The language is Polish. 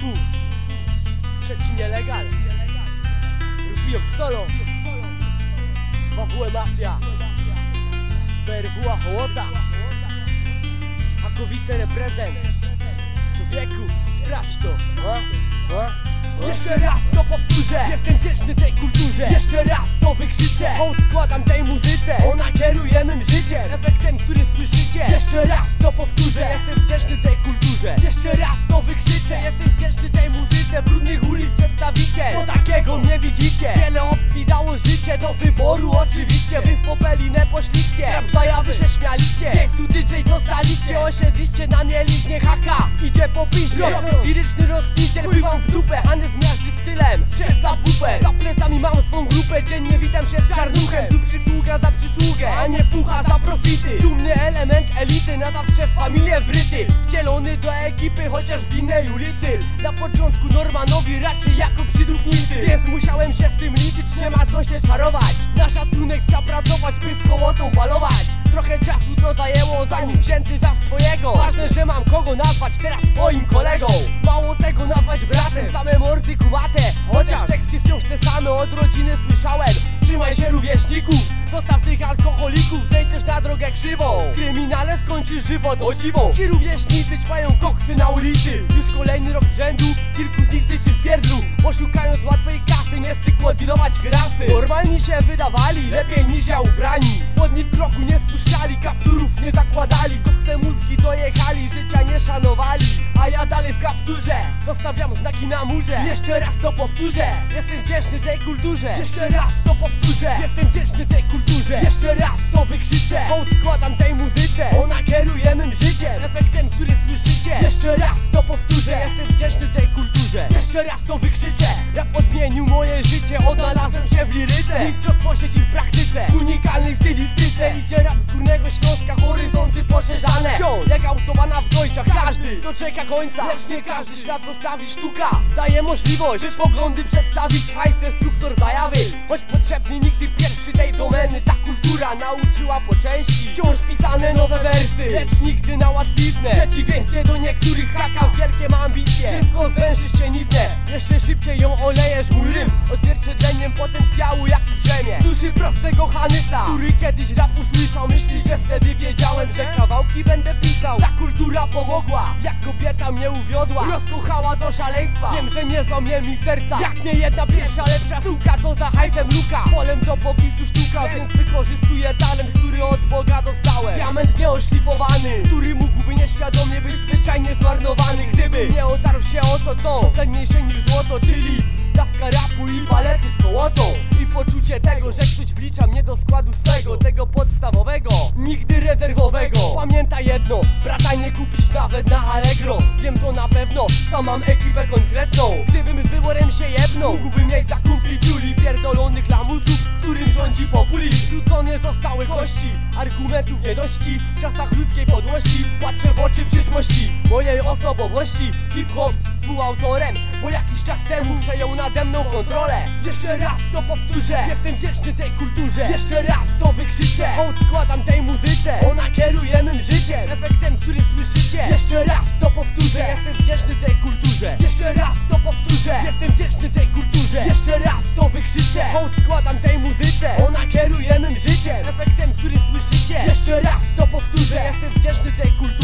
tu. Trzeci nielegal Rubio Solo WWE Mafia. BRWA Hołota. Hakowice reprezent. Człowieku, sprawdź to. A? A? A? Jeszcze raz to powtórzę. Jestem wdzięczny tej kulturze. Jeszcze raz to wykrzyczę. Hołd składam tej muzyce. Ona kieruje mym życiem. Efektem, który słyszycie. Jeszcze raz to powtórzę wykrzyczę Jestem wdzięczny tej muzyce Brudnych ulic przedstawicie. To takiego nie widzicie. Wiele opcji dało życie do wyboru Oczywiście. Wy w popelinę poszliście. Rap Zajawy się śmialiście. Tu DJ zostaliście. Osiedliście na mieliźnie haka Idzie po piździe. Liryczny rozpiciel Chuj wam w dupę. Nie zmiażdży stylem. Przez za buper Za plecami mam swą grupę. Dziennie witam się z czarnuchem. Tu przysługa za przysługę A nie fucha za profity. Dumny element elity Na zawsze w familię wryty. Wcielony do ekipy Chociaż w innej ulicy. Na początku Normanowi raczej jako przydupnicy Więc musiałem się z tym liczyć Nie ma co się czarować. Na szacunek trzeba pracować By z hołotą balować Trochę czasu to zajęło zanim wzięty za swojego. Ważne, że mam kogo nazwać teraz swoim kolegą. Mało tego nazwać bratem, same mordy kumate. Chociaż teksty wciąż te same od rodziny słyszałem. Trzymaj się rówieśników, krzywą W kryminale skończysz żywot, o dziwo. Ci rówieśnicy ćwają koksy na ulicy. Już kolejny rok rzędu, kilku z nich tyczy w pierdlu. Bo szukając łatwej kasy nie stykło dealować grasy. Normalni się wydawali, lepiej niż ja ubrani. Spodni w kroku nie spuszczali, kapturów nie zakładali. Kokse mózgi dojechali, życia nie szanowali Ja dalej w kapturze, zostawiam znaki na murze. Jeszcze raz to powtórzę, jestem wdzięczny tej kulturze. Jeszcze raz to powtórzę. Jestem wdzięczny tej kulturze. Jeszcze raz to wykrzyczę. Hołd składam tej muzyce. Ona kieruje mym życiem. Efektem, który słyszycie. Jeszcze raz to powtórzę. Jestem wdzięczny tej kulturze. Jeszcze raz to wykrzyczę. Rap odmienił moje życie, odnalazłem się w liryce. Mistrzostwo siedzi w praktyce, unikalnej stylistyce każdy doczeka końca. Lecz nie każdy ślad zostawi sztuka. Daje możliwość, by poglądy przedstawić. Hajs, struktor zajawy. Choć potrzebny nigdy pierwszy tej domeny. Ta kultura nauczyła po części. Wciąż pisane nowe wersy, lecz nigdy na łatwiznę. Przeciwieństwie do niektórych haka wielkie ma ambicje. Szybko zwężysz cieniznę, jeszcze szybciej ją olejesz Odzwierciedleniem potencjału jaki drzemie. Duszy prostego Hanysa, który kiedyś rap usłyszał Myślisz, że wtedy wiedziałem, że kawałki będę pisał. Ta kultura pomogła, jak kobieta mnie uwiodła. Rozkochała do szaleństwa, wiem, że nie złamie mi serca. Jak nie jedna pierwsza lepsza suka, co za hajsem luka. Polem do popisu sztuka, więc wykorzystuję talent, który od Boga dostałem. Diament nieoszlifowany, który mógłby nieświadomie być zwyczajnie zmarnowany Gdyby nie otarł się o to, co cenniejsze niż złoto, czyli dawka rapu i palety z kołotą. I poczucie tego, że ktoś wlicza mnie do składu swego Tego podstawowego, nigdy rezerwowego. Pamiętaj jedno, brata nie kupić nawet na Allegro. Wiem to na pewno, sam mam ekipę konkretną. Gdybym z wyborem się jedną. Mógłbym mieć za kumpli Juli Pierdolonych lamusów, którym rządzi populizm Rzucone zostały kości, argumentów nie dości. W czasach ludzkiej podłości, patrzę w oczy przyszłości Mojej osobowości, hip-hop współautorem Bo jakiś czas temu przejął nade mną kontrolę. Jeszcze raz to powtórzę Jestem wdzięczny tej kulturze. Jeszcze raz to wykrzyczę. Hołd składam tej muzyce. Ona wykrzyczę Hołd składam tej muzyce. Ona kieruje mym życiem. Efektem, który słyszycie. Jeszcze raz to powtórzę. Jestem wdzięczny tej kulturze